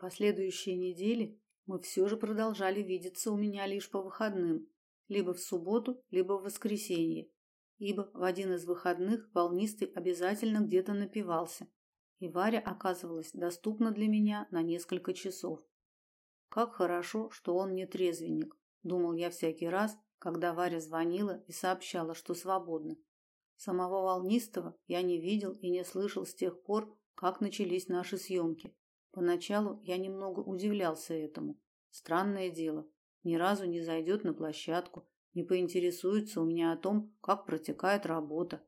Последующие недели мы все же продолжали видеться у меня лишь по выходным, либо в субботу, либо в воскресенье, ибо в один из выходных волнистый обязательно где-то напивался, и Варя оказывалась доступна для меня на несколько часов. Как хорошо, что он не трезвенник, думал я всякий раз, когда Варя звонила и сообщала, что свободна. Самого волнистого я не видел и не слышал с тех пор, как начались наши съемки. Поначалу я немного удивлялся этому. Странное дело, ни разу не зайдет на площадку, не поинтересуется у меня о том, как протекает работа.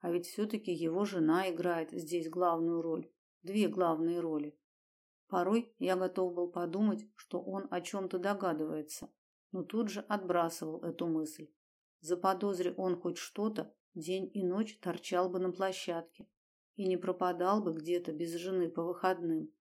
А ведь все таки его жена играет здесь главную роль, две главные роли. Порой я готов был подумать, что он о чем то догадывается, но тут же отбрасывал эту мысль. Заподозри он хоть что-то, день и ночь торчал бы на площадке и не пропадал бы где-то без жены по выходным.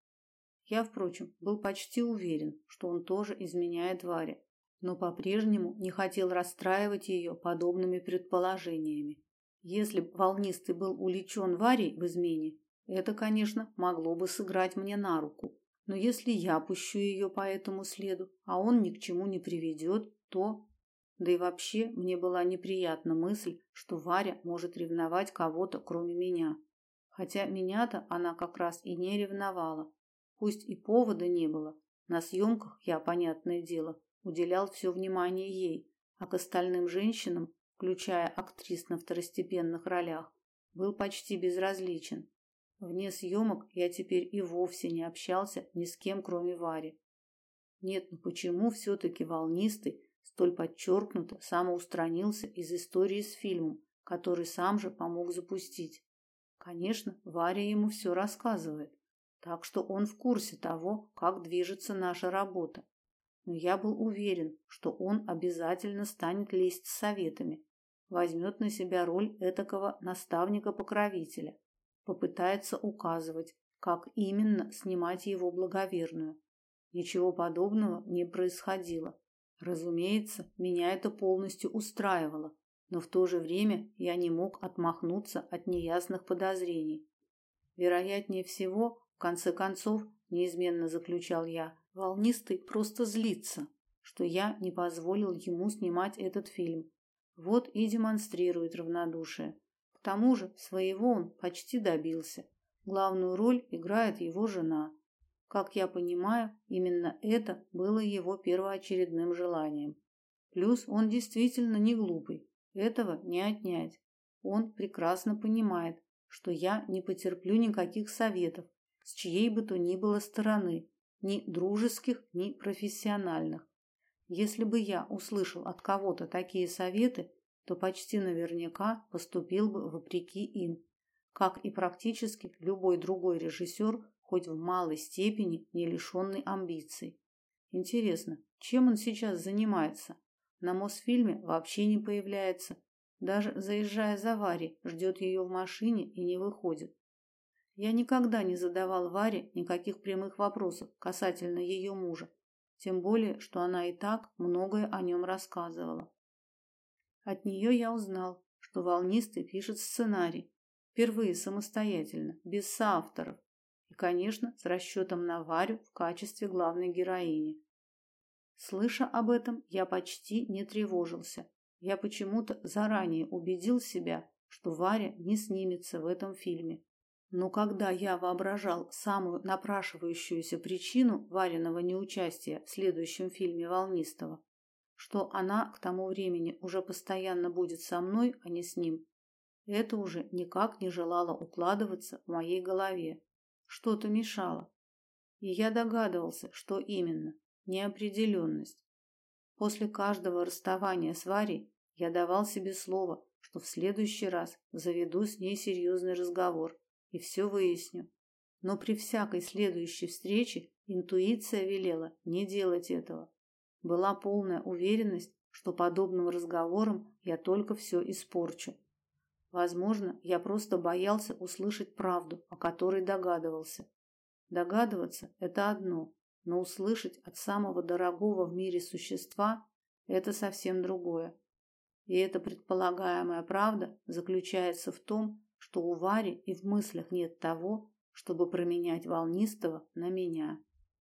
Я, впрочем, был почти уверен, что он тоже изменяет Варе, но по-прежнему не хотел расстраивать ее подобными предположениями. Если бы волнистый был уличен Варей в измене, это, конечно, могло бы сыграть мне на руку. Но если я пущу ее по этому следу, а он ни к чему не приведет, то да и вообще мне была неприятна мысль, что Варя может ревновать кого-то, кроме меня. Хотя меня-то она как раз и не ревновала. Пусть и повода не было, на съемках я, понятное дело, уделял все внимание ей, а к остальным женщинам, включая актрис на второстепенных ролях, был почти безразличен. Вне съемок я теперь и вовсе не общался ни с кем, кроме Вари. Нет, ну почему все таки волнистый столь подчеркнуто самоустранился из истории с фильмом, который сам же помог запустить? Конечно, Варя ему все рассказывает. Так что он в курсе того, как движется наша работа. Но я был уверен, что он обязательно станет лезть с советами, возьмет на себя роль этакого наставника-покровителя, попытается указывать, как именно снимать его благоверную. Ничего подобного не происходило. Разумеется, меня это полностью устраивало, но в то же время я не мог отмахнуться от неясных подозрений. Вероятнее всего, конце концов, неизменно заключал я, волнистый просто злится, что я не позволил ему снимать этот фильм. Вот и демонстрирует равнодушие. К тому же, своего он почти добился. Главную роль играет его жена. Как я понимаю, именно это было его первоочередным желанием. Плюс он действительно не глупый. Этого не отнять. Он прекрасно понимает, что я не потерплю никаких советов с чьей бы то ни было стороны, ни дружеских, ни профессиональных. Если бы я услышал от кого-то такие советы, то почти наверняка поступил бы вопреки им, как и практически любой другой режиссер, хоть в малой степени не лишенный амбиций. Интересно, чем он сейчас занимается? На Мосфильме вообще не появляется. Даже заезжая за Варей, ждет ее в машине и не выходит. Я никогда не задавал Варе никаких прямых вопросов касательно ее мужа, тем более, что она и так многое о нем рассказывала. От нее я узнал, что волнистый пишет сценарий, впервые самостоятельно, без соавторов, и, конечно, с расчетом на Варю в качестве главной героини. Слыша об этом, я почти не тревожился. Я почему-то заранее убедил себя, что Варя не снимется в этом фильме. Но когда я воображал самую напрашивающуюся причину Вариного неучастия в следующем фильме Волнистого, что она к тому времени уже постоянно будет со мной, а не с ним, это уже никак не желало укладываться в моей голове. Что-то мешало. И я догадывался, что именно неопределенность. После каждого расставания с Варей я давал себе слово, что в следующий раз заведу с ней серьезный разговор и все выясню. Но при всякой следующей встрече интуиция велела не делать этого. Была полная уверенность, что подобным разговором я только все испорчу. Возможно, я просто боялся услышать правду, о которой догадывался. Догадываться это одно, но услышать от самого дорогого в мире существа это совсем другое. И эта предполагаемая правда заключается в том, что у Вари и в мыслях нет того, чтобы променять волнистого на меня.